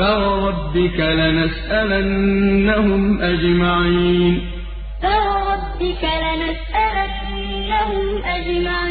فوربك لنسألنهم أجمعين فوربك لنسألنهم أجمعين